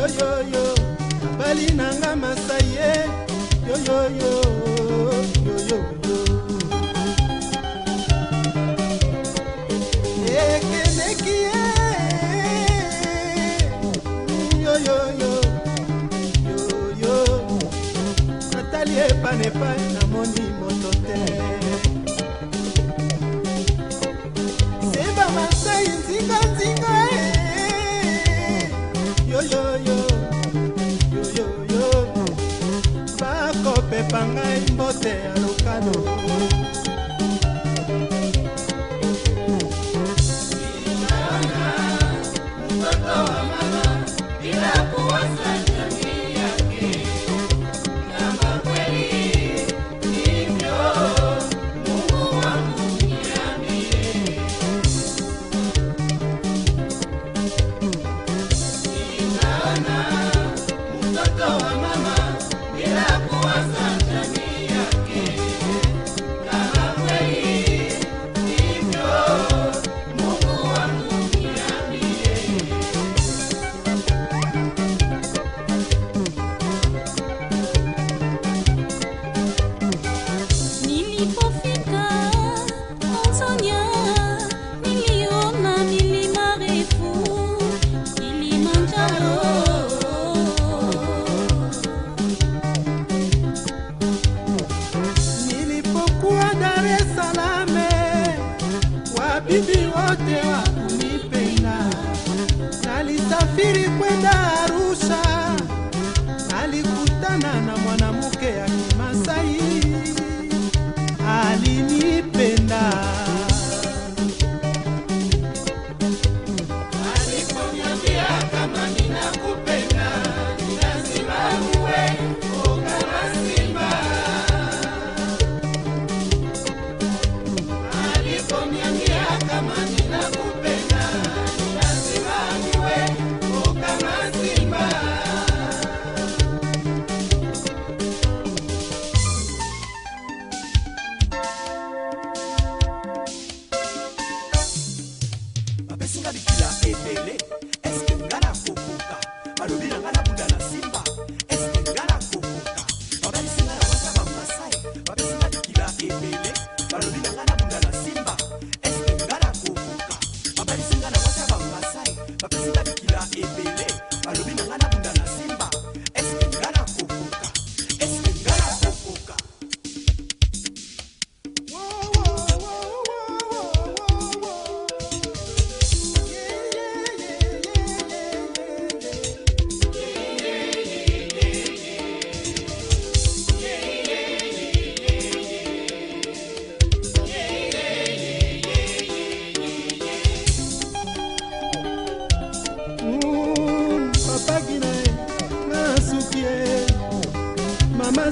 yoyoyo nabali nanga masai ye eh. yoyoyo yoyoyo ekendeki ye eh. yoyoyo yoyo natali epanepai namoni moni myself. na aqui.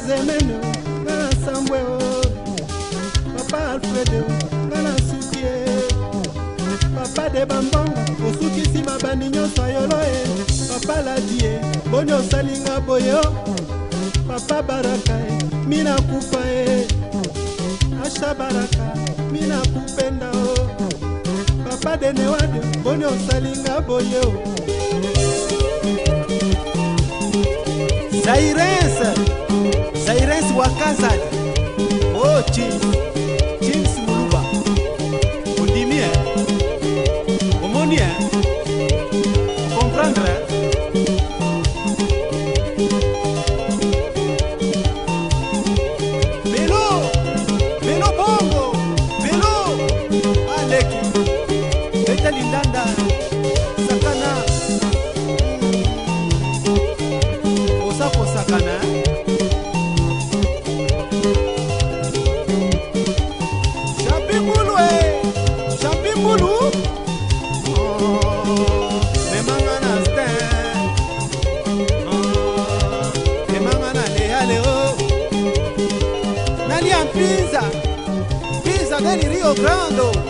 zemene nga na sambwe oh. papa alfrede nga na suki eh. papa de bambongo osukisi mabandi nyonso ayolo e papa ladie boni osalinga boye oh. papa baraka e mina kufa e asha baraka mina kupenda o oh. papa denewade boni osalinga boye o zairese Zairens Wakaza Oh James James Muluba Ondimie eh? Omonie eh? Comprendre Melo eh? Melo Bongo Melo Alek Betalindanda Sakana Osa Posakana Sakana Pisa, Pisa del Rio Grande.